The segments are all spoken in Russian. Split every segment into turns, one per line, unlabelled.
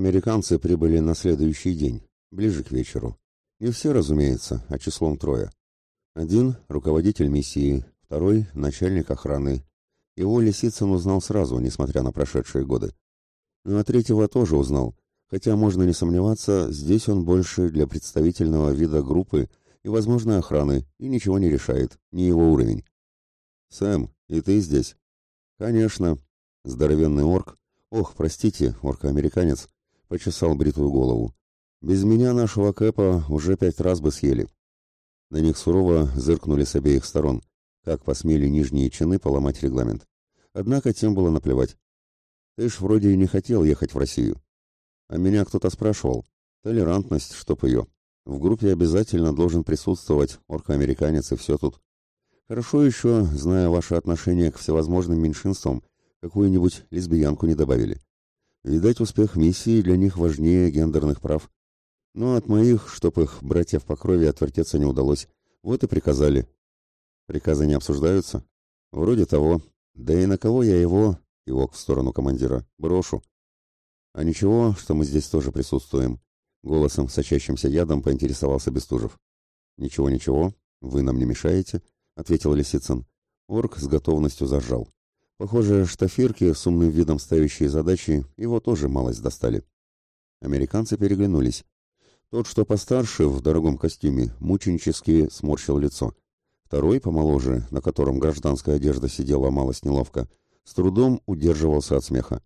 Американцы прибыли на следующий день, ближе к вечеру. Не все, разумеется, а числом трое. Один — руководитель миссии, второй — начальник охраны. Его Лисицын узнал сразу, несмотря на прошедшие годы. Ну а третьего тоже узнал, хотя можно не сомневаться, здесь он больше для представительного вида группы и возможной охраны, и ничего не решает, не его уровень. «Сэм, и ты здесь?» «Конечно». Здоровенный орк, ох, простите, орк-американец, почесал бритую голову. «Без меня нашего Кэпа уже пять раз бы съели». На них сурово зыркнули с обеих сторон, как посмели нижние чины поломать регламент. Однако тем было наплевать. Ты ж вроде и не хотел ехать в Россию. А меня кто-то спрашивал. Толерантность, чтоб ее. В группе обязательно должен присутствовать орк-американец и все тут. Хорошо еще, зная ваше отношение к всевозможным меньшинствам, какую-нибудь лесбиянку не добавили. Видать, успех миссии для них важнее гендерных прав. Но от моих, чтоб их братьев по крови отвертеться не удалось, вот и приказали. Приказы не обсуждаются? Вроде того. Да и на кого я его, его в сторону командира, брошу? А ничего, что мы здесь тоже присутствуем. Голосом, сочащимся ядом, поинтересовался Бестужев. «Ничего, ничего, вы нам не мешаете», — ответил Лисицын. Орк с готовностью зажал. Похоже, штафирки, с умным видом ставящие задачи, его тоже малость достали. Американцы переглянулись. Тот, что постарше, в дорогом костюме, мученически сморщил лицо. Второй, помоложе, на котором гражданская одежда сидела малость неловко, с трудом удерживался от смеха.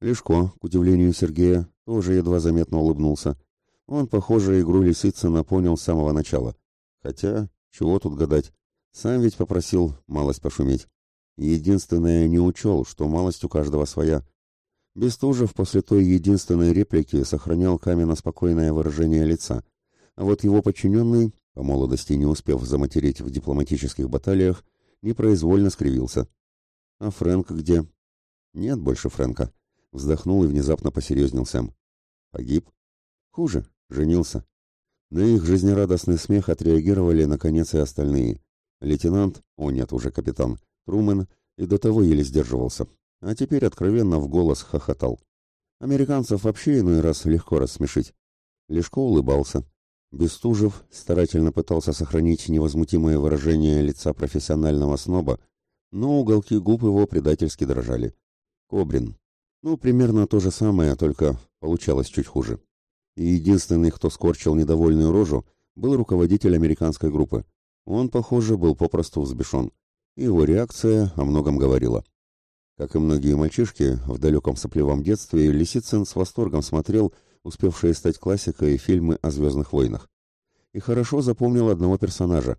Лешко, к удивлению Сергея, тоже едва заметно улыбнулся. Он, похоже, игру Лисицына понял с самого начала. Хотя, чего тут гадать, сам ведь попросил малость пошуметь. Единственное, не учел, что малость у каждого своя. Бестужев после той единственной реплики сохранял каменно-спокойное выражение лица, а вот его подчиненный, по молодости не успев заматереть в дипломатических баталиях, непроизвольно скривился. «А Фрэнк где?» «Нет больше Фрэнка», Вздохнул и внезапно посерьезнел Сэм. Погиб? Хуже, женился. На их жизнерадостный смех отреагировали, наконец, и остальные. Лейтенант, о нет, уже капитан, Трумэн, и до того еле сдерживался. А теперь откровенно в голос хохотал. Американцев вообще иной раз легко рассмешить. Лешко улыбался. Бестужев старательно пытался сохранить невозмутимое выражение лица профессионального сноба, но уголки губ его предательски дрожали. Кобрин, ну, примерно то же самое, только получалось чуть хуже. И единственный, кто скорчил недовольную рожу, был руководитель американской группы. Он, похоже, был попросту взбешен. Его реакция о многом говорила. Как и многие мальчишки, в далеком сопливом детстве Лисицын с восторгом смотрел успевшие стать классикой фильмы о «Звездных войнах». И хорошо запомнил одного персонажа.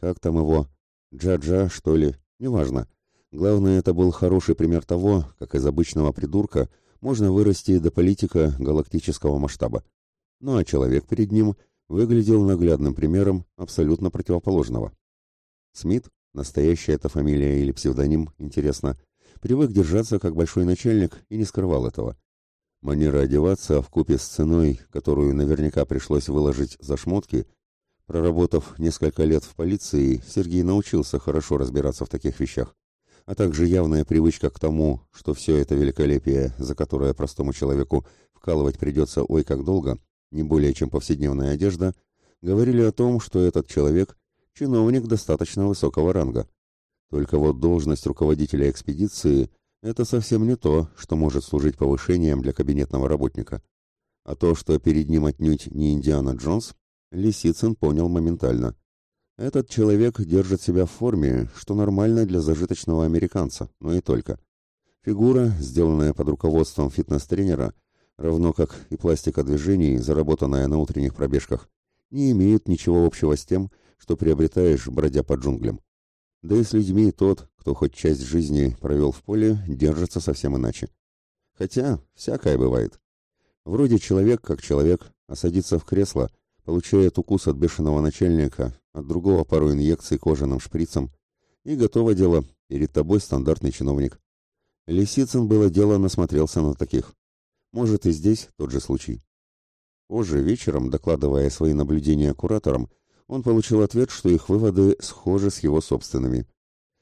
Как там его? Джа-Джа, что ли? Неважно. Главное, это был хороший пример того, как из обычного придурка можно вырасти до политика галактического масштаба. Ну а человек перед ним выглядел наглядным примером абсолютно противоположного. Смит, настоящая эта фамилия или псевдоним, интересно, привык держаться как большой начальник и не скрывал этого. Манера одеваться в купе с ценой, которую наверняка пришлось выложить за шмотки, проработав несколько лет в полиции, Сергей научился хорошо разбираться в таких вещах а также явная привычка к тому, что все это великолепие, за которое простому человеку вкалывать придется ой как долго, не более чем повседневная одежда, говорили о том, что этот человек – чиновник достаточно высокого ранга. Только вот должность руководителя экспедиции – это совсем не то, что может служить повышением для кабинетного работника. А то, что перед ним отнюдь не Индиана Джонс, Лисицын понял моментально. Этот человек держит себя в форме, что нормально для зажиточного американца, но и только. Фигура, сделанная под руководством фитнес-тренера, равно как и пластика движений, заработанная на утренних пробежках, не имеют ничего общего с тем, что приобретаешь, бродя по джунглям. Да и с людьми тот, кто хоть часть жизни провел в поле, держится совсем иначе. Хотя, всякое бывает. Вроде человек как человек, а садится в кресло – получает укус от бешеного начальника, от другого пару инъекций кожаным шприцем, и готово дело, перед тобой стандартный чиновник. Лисицын было дело насмотрелся на таких. Может и здесь тот же случай. Позже, вечером, докладывая свои наблюдения кураторам, он получил ответ, что их выводы схожи с его собственными.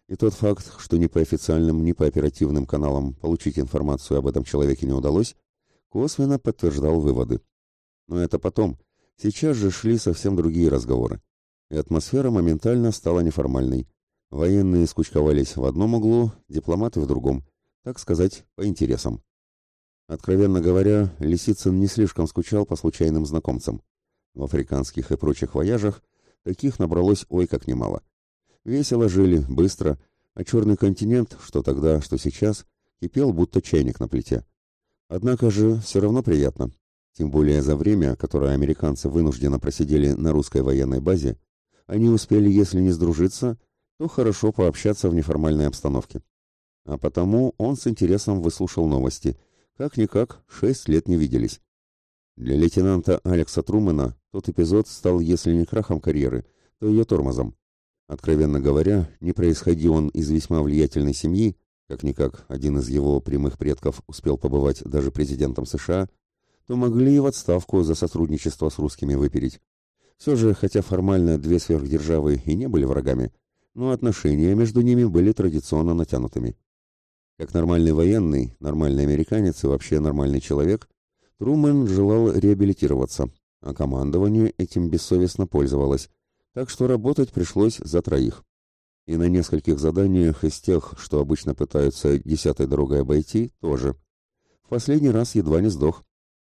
И тот факт, что ни по официальным, ни по оперативным каналам получить информацию об этом человеке не удалось, косвенно подтверждал выводы. Но это потом. Сейчас же шли совсем другие разговоры. И атмосфера моментально стала неформальной. Военные скучковались в одном углу, дипломаты в другом. Так сказать, по интересам. Откровенно говоря, Лисицын не слишком скучал по случайным знакомцам. В африканских и прочих вояжах таких набралось ой как немало. Весело жили, быстро, а черный континент, что тогда, что сейчас, кипел будто чайник на плите. Однако же все равно приятно. Тем более за время, которое американцы вынужденно просидели на русской военной базе, они успели, если не сдружиться, то хорошо пообщаться в неформальной обстановке. А потому он с интересом выслушал новости. Как-никак, шесть лет не виделись. Для лейтенанта Алекса Трумэна тот эпизод стал, если не крахом карьеры, то ее тормозом. Откровенно говоря, не происходи он из весьма влиятельной семьи, как-никак один из его прямых предков успел побывать даже президентом США, то могли и в отставку за сотрудничество с русскими выпереть. Все же, хотя формально две сверхдержавы и не были врагами, но отношения между ними были традиционно натянутыми. Как нормальный военный, нормальный американец и вообще нормальный человек, Трумэн желал реабилитироваться, а командование этим бессовестно пользовалось, так что работать пришлось за троих. И на нескольких заданиях из тех, что обычно пытаются десятой дорогой обойти, тоже. В последний раз едва не сдох.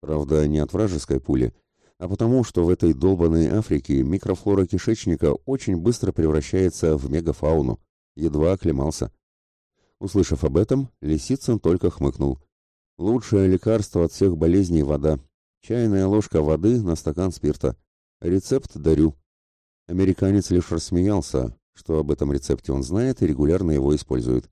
Правда, не от вражеской пули, а потому, что в этой долбанной Африке микрофлора кишечника очень быстро превращается в мегафауну. Едва оклемался. Услышав об этом, Лисицын только хмыкнул. Лучшее лекарство от всех болезней – вода. Чайная ложка воды на стакан спирта. Рецепт дарю. Американец лишь рассмеялся, что об этом рецепте он знает и регулярно его использует.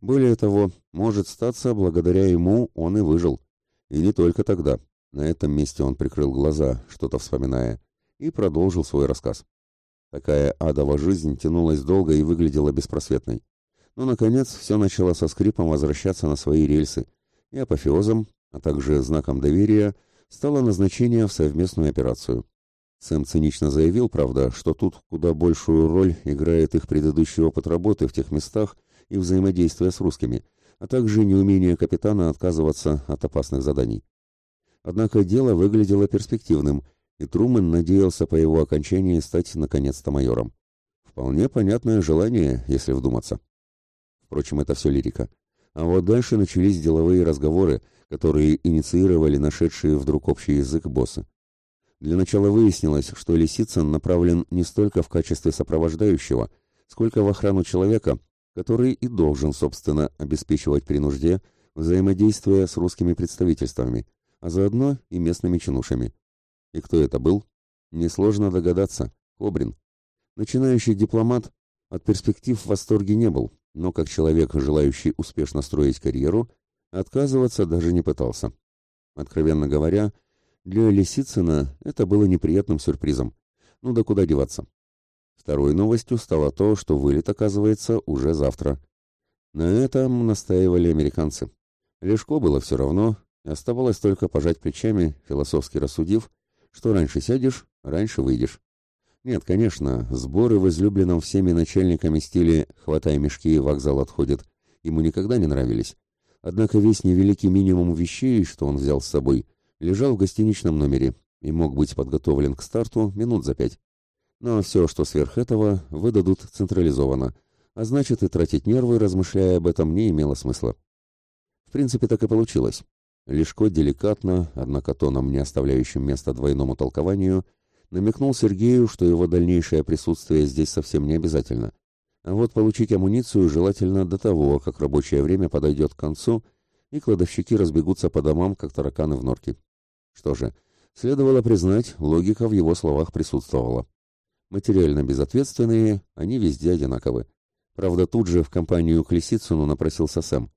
Более того, может статься, благодаря ему он и выжил. И не только тогда. На этом месте он прикрыл глаза, что-то вспоминая, и продолжил свой рассказ. Такая адова жизнь тянулась долго и выглядела беспросветной. Но, наконец, все начало со скрипом возвращаться на свои рельсы, и апофеозом, а также знаком доверия, стало назначение в совместную операцию. Сэм цинично заявил, правда, что тут куда большую роль играет их предыдущий опыт работы в тех местах и взаимодействия с русскими, а также неумение капитана отказываться от опасных заданий. Однако дело выглядело перспективным, и Трумэн надеялся по его окончании стать наконец-то майором. Вполне понятное желание, если вдуматься. Впрочем, это все лирика. А вот дальше начались деловые разговоры, которые инициировали нашедшие вдруг общий язык боссы. Для начала выяснилось, что Лисицын направлен не столько в качестве сопровождающего, сколько в охрану человека, который и должен, собственно, обеспечивать при нужде взаимодействие с русскими представительствами, а заодно и местными чинушами. И кто это был? Несложно догадаться. Кобрин. Начинающий дипломат от перспектив в восторге не был, но как человек, желающий успешно строить карьеру, отказываться даже не пытался. Откровенно говоря, для Лисицына это было неприятным сюрпризом. Ну да куда деваться. Второй новостью стало то, что вылет оказывается уже завтра. На этом настаивали американцы. Лешко было все равно, оставалось только пожать плечами, философски рассудив, что раньше сядешь, раньше выйдешь. Нет, конечно, сборы в излюбленном всеми начальниками стиле «хватай мешки, вокзал отходит» ему никогда не нравились. Однако весь невеликий минимум вещей, что он взял с собой, лежал в гостиничном номере и мог быть подготовлен к старту минут за пять. Но все, что сверх этого, выдадут централизованно, а значит и тратить нервы, размышляя об этом, не имело смысла. В принципе, так и получилось. Лешко деликатно, однако тоном, не оставляющим места двойному толкованию, намекнул Сергею, что его дальнейшее присутствие здесь совсем не обязательно. Вот получить амуницию желательно до того, как рабочее время подойдет к концу, и кладовщики разбегутся по домам, как тараканы в норке. Что же, следовало признать, логика в его словах присутствовала. Материально безответственные, они везде одинаковы. Правда, тут же в компанию к Лисицыну напросился Сэм.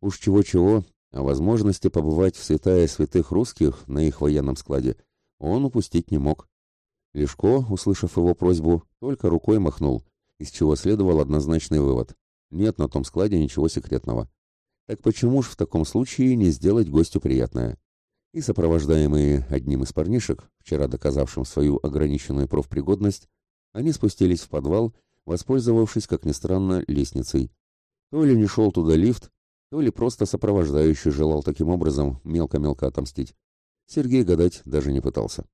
Уж чего-чего, а возможности побывать в святая святых русских на их военном складе он упустить не мог. Лешко, услышав его просьбу, только рукой махнул, из чего следовал однозначный вывод. Нет на том складе ничего секретного. Так почему ж в таком случае не сделать гостю приятное? И сопровождаемые одним из парнишек, вчера доказавшим свою ограниченную профпригодность, они спустились в подвал, воспользовавшись, как ни странно, лестницей. То ли не шел туда лифт, то ли просто сопровождающий желал таким образом мелко-мелко отомстить. Сергей гадать даже не пытался.